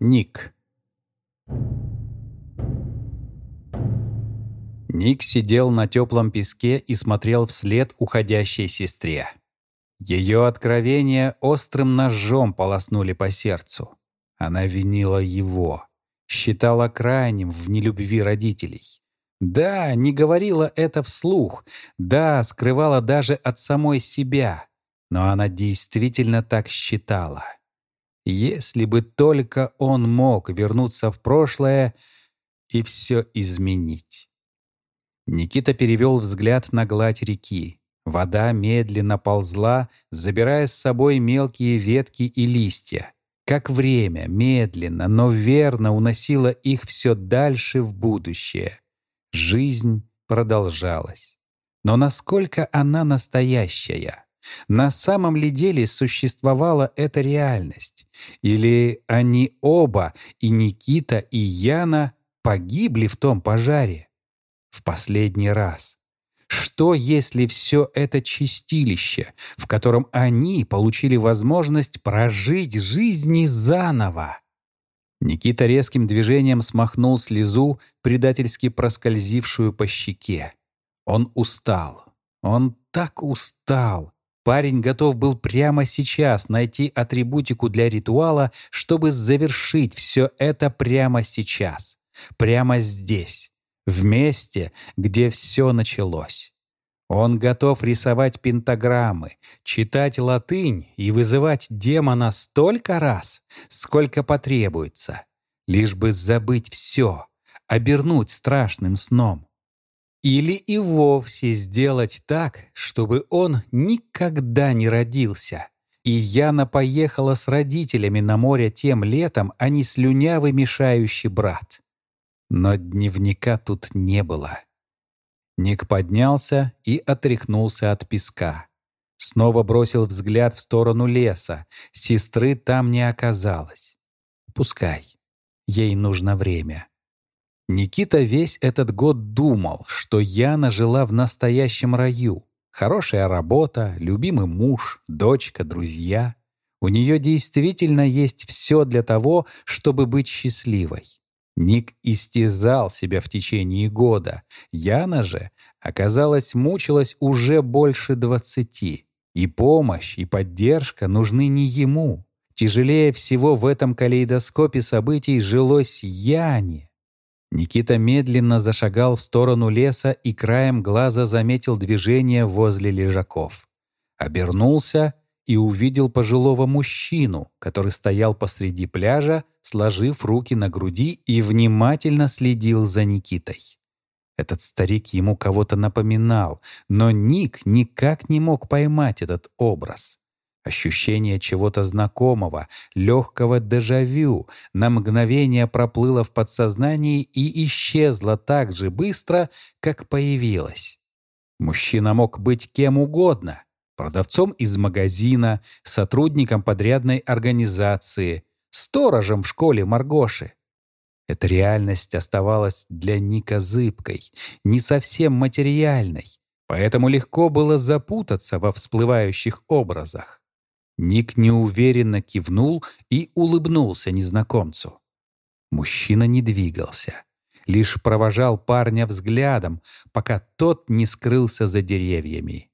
Ник. Ник сидел на теплом песке и смотрел вслед уходящей сестре. Ее откровения острым ножом полоснули по сердцу. Она винила его, считала крайним в нелюбви родителей. Да, не говорила это вслух, да, скрывала даже от самой себя, но она действительно так считала. Если бы только он мог вернуться в прошлое и все изменить. Никита перевел взгляд на гладь реки. Вода медленно ползла, забирая с собой мелкие ветки и листья. Как время медленно, но верно уносило их все дальше в будущее. Жизнь продолжалась. Но насколько она настоящая? На самом ли деле существовала эта реальность? Или они оба, и Никита, и Яна, погибли в том пожаре? в последний раз. Что, если все это чистилище, в котором они получили возможность прожить жизни заново? Никита резким движением смахнул слезу, предательски проскользившую по щеке. Он устал. Он так устал. Парень готов был прямо сейчас найти атрибутику для ритуала, чтобы завершить все это прямо сейчас. Прямо здесь в месте, где все началось. Он готов рисовать пентаграммы, читать латынь и вызывать демона столько раз, сколько потребуется, лишь бы забыть все, обернуть страшным сном. Или и вовсе сделать так, чтобы он никогда не родился. И Яна поехала с родителями на море тем летом, а не слюнявый мешающий брат. Но дневника тут не было. Ник поднялся и отряхнулся от песка. Снова бросил взгляд в сторону леса. Сестры там не оказалось. Пускай. Ей нужно время. Никита весь этот год думал, что Яна жила в настоящем раю. Хорошая работа, любимый муж, дочка, друзья. У нее действительно есть все для того, чтобы быть счастливой. Ник истязал себя в течение года. Яна же, оказалось, мучилась уже больше двадцати. И помощь, и поддержка нужны не ему. Тяжелее всего в этом калейдоскопе событий жилось Яне. Никита медленно зашагал в сторону леса и краем глаза заметил движение возле лежаков. Обернулся и увидел пожилого мужчину, который стоял посреди пляжа, сложив руки на груди и внимательно следил за Никитой. Этот старик ему кого-то напоминал, но Ник никак не мог поймать этот образ. Ощущение чего-то знакомого, легкого дежавю на мгновение проплыло в подсознании и исчезло так же быстро, как появилось. Мужчина мог быть кем угодно — продавцом из магазина, сотрудником подрядной организации, сторожем в школе Маргоши. Эта реальность оставалась для Ника зыбкой, не совсем материальной, поэтому легко было запутаться во всплывающих образах. Ник неуверенно кивнул и улыбнулся незнакомцу. Мужчина не двигался, лишь провожал парня взглядом, пока тот не скрылся за деревьями.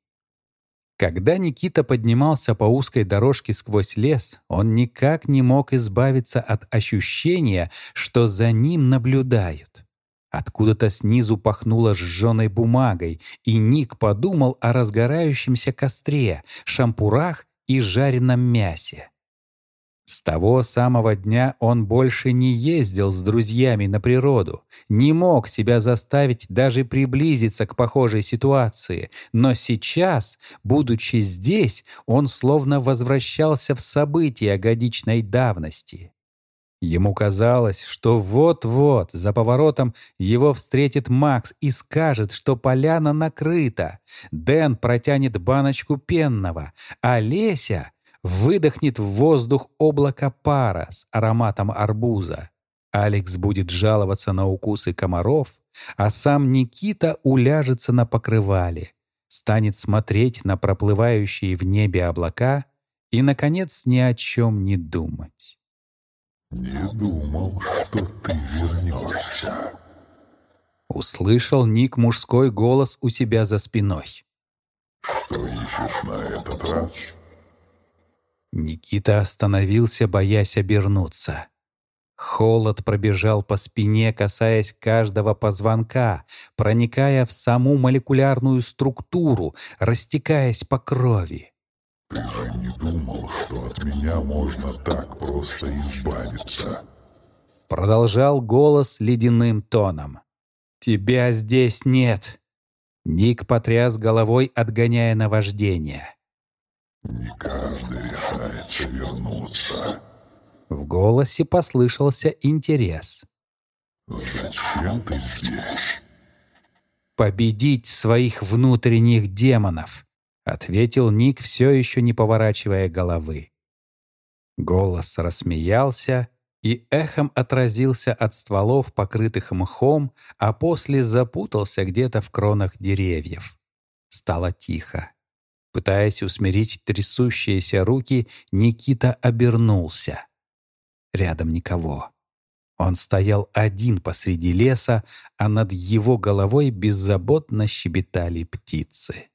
Когда Никита поднимался по узкой дорожке сквозь лес, он никак не мог избавиться от ощущения, что за ним наблюдают. Откуда-то снизу пахнуло сжженной бумагой, и Ник подумал о разгорающемся костре, шампурах и жареном мясе. С того самого дня он больше не ездил с друзьями на природу, не мог себя заставить даже приблизиться к похожей ситуации, но сейчас, будучи здесь, он словно возвращался в события годичной давности. Ему казалось, что вот-вот за поворотом его встретит Макс и скажет, что поляна накрыта. Дэн протянет баночку пенного, а Леся выдохнет в воздух облако пара с ароматом арбуза. Алекс будет жаловаться на укусы комаров, а сам Никита уляжется на покрывале, станет смотреть на проплывающие в небе облака и, наконец, ни о чем не думать. «Не думал, что ты вернешься». Услышал Ник мужской голос у себя за спиной. «Что ищешь на этот раз?» Никита остановился, боясь обернуться. Холод пробежал по спине, касаясь каждого позвонка, проникая в саму молекулярную структуру, растекаясь по крови. «Ты же не думал, что от меня можно так просто избавиться?» Продолжал голос ледяным тоном. «Тебя здесь нет!» Ник потряс головой, отгоняя наваждение. «Не каждый решается вернуться». В голосе послышался интерес. «Зачем ты здесь?» «Победить своих внутренних демонов», — ответил Ник, все еще не поворачивая головы. Голос рассмеялся и эхом отразился от стволов, покрытых мхом, а после запутался где-то в кронах деревьев. Стало тихо. Пытаясь усмирить трясущиеся руки, Никита обернулся. Рядом никого. Он стоял один посреди леса, а над его головой беззаботно щебетали птицы.